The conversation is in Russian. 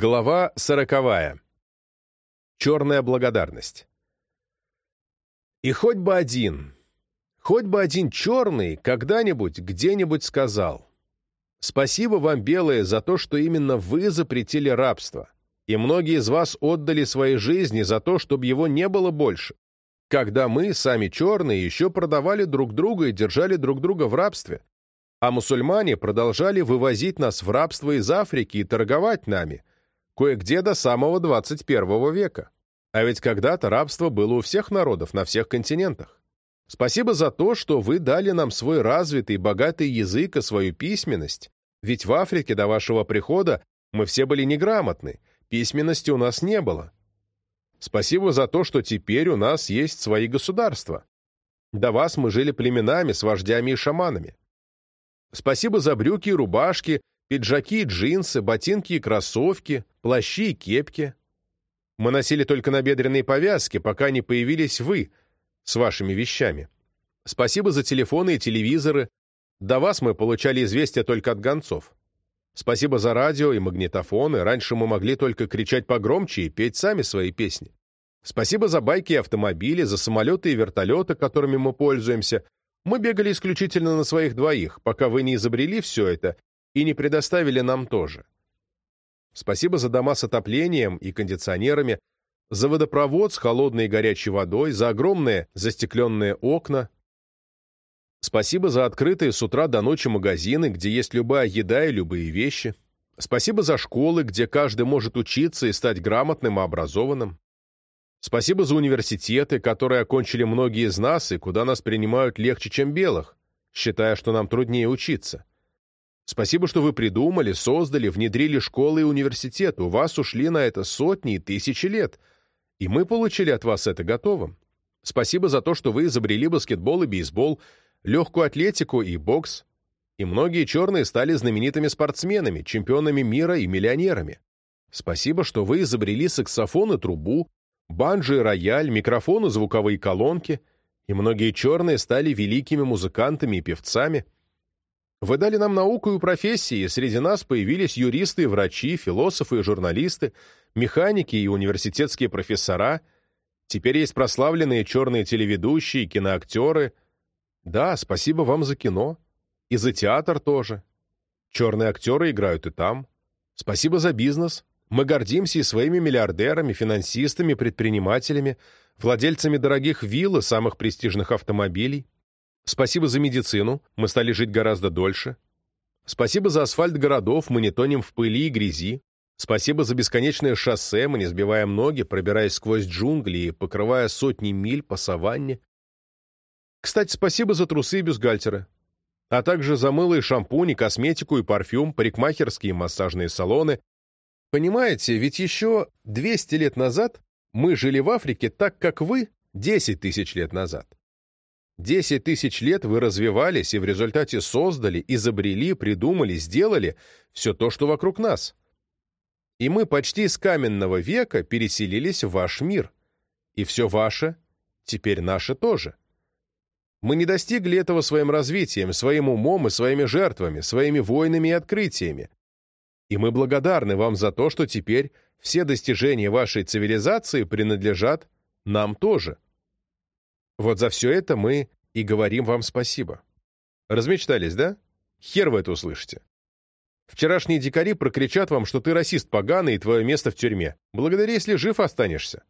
Глава сороковая. Черная благодарность. И хоть бы один, хоть бы один черный когда-нибудь где-нибудь сказал «Спасибо вам, белые, за то, что именно вы запретили рабство, и многие из вас отдали свои жизни за то, чтобы его не было больше, когда мы, сами черные, еще продавали друг друга и держали друг друга в рабстве, а мусульмане продолжали вывозить нас в рабство из Африки и торговать нами» кое-где до самого 21 века. А ведь когда-то рабство было у всех народов на всех континентах. Спасибо за то, что вы дали нам свой развитый, богатый язык и свою письменность, ведь в Африке до вашего прихода мы все были неграмотны, письменности у нас не было. Спасибо за то, что теперь у нас есть свои государства. До вас мы жили племенами с вождями и шаманами. Спасибо за брюки и рубашки, Пиджаки, джинсы, ботинки и кроссовки, плащи и кепки. Мы носили только набедренные повязки, пока не появились вы с вашими вещами. Спасибо за телефоны и телевизоры. До вас мы получали известия только от гонцов. Спасибо за радио и магнитофоны. Раньше мы могли только кричать погромче и петь сами свои песни. Спасибо за байки и автомобили, за самолеты и вертолеты, которыми мы пользуемся. Мы бегали исключительно на своих двоих, пока вы не изобрели все это и не предоставили нам тоже. Спасибо за дома с отоплением и кондиционерами, за водопровод с холодной и горячей водой, за огромные застекленные окна. Спасибо за открытые с утра до ночи магазины, где есть любая еда и любые вещи. Спасибо за школы, где каждый может учиться и стать грамотным и образованным. Спасибо за университеты, которые окончили многие из нас и куда нас принимают легче, чем белых, считая, что нам труднее учиться. Спасибо, что вы придумали, создали, внедрили школы и университет. У вас ушли на это сотни и тысячи лет. И мы получили от вас это готовым. Спасибо за то, что вы изобрели баскетбол и бейсбол, легкую атлетику и бокс. И многие черные стали знаменитыми спортсменами, чемпионами мира и миллионерами. Спасибо, что вы изобрели саксофон и трубу, банджо и рояль, микрофон и звуковые колонки, и многие черные стали великими музыкантами и певцами – вы дали нам науку и профессии, и среди нас появились юристы врачи, философы и журналисты, механики и университетские профессора. Теперь есть прославленные черные телеведущие, киноактеры. Да, спасибо вам за кино. И за театр тоже. Черные актеры играют и там. Спасибо за бизнес. Мы гордимся и своими миллиардерами, финансистами, предпринимателями, владельцами дорогих вилл и самых престижных автомобилей. Спасибо за медицину, мы стали жить гораздо дольше. Спасибо за асфальт городов, мы не тонем в пыли и грязи. Спасибо за бесконечное шоссе, мы не сбиваем ноги, пробираясь сквозь джунгли и покрывая сотни миль по саванне. Кстати, спасибо за трусы и бюстгальтеры. А также за мыло и шампунь, косметику, и парфюм, парикмахерские и массажные салоны. Понимаете, ведь еще 200 лет назад мы жили в Африке так, как вы 10 тысяч лет назад. Десять тысяч лет вы развивались и в результате создали, изобрели, придумали, сделали все то, что вокруг нас. И мы почти с каменного века переселились в ваш мир. И все ваше теперь наше тоже. Мы не достигли этого своим развитием, своим умом и своими жертвами, своими войнами и открытиями. И мы благодарны вам за то, что теперь все достижения вашей цивилизации принадлежат нам тоже. Вот за все это мы и говорим вам спасибо. Размечтались, да? Хер вы это услышите. Вчерашние дикари прокричат вам, что ты расист поганый и твое место в тюрьме. Благодари, если жив останешься.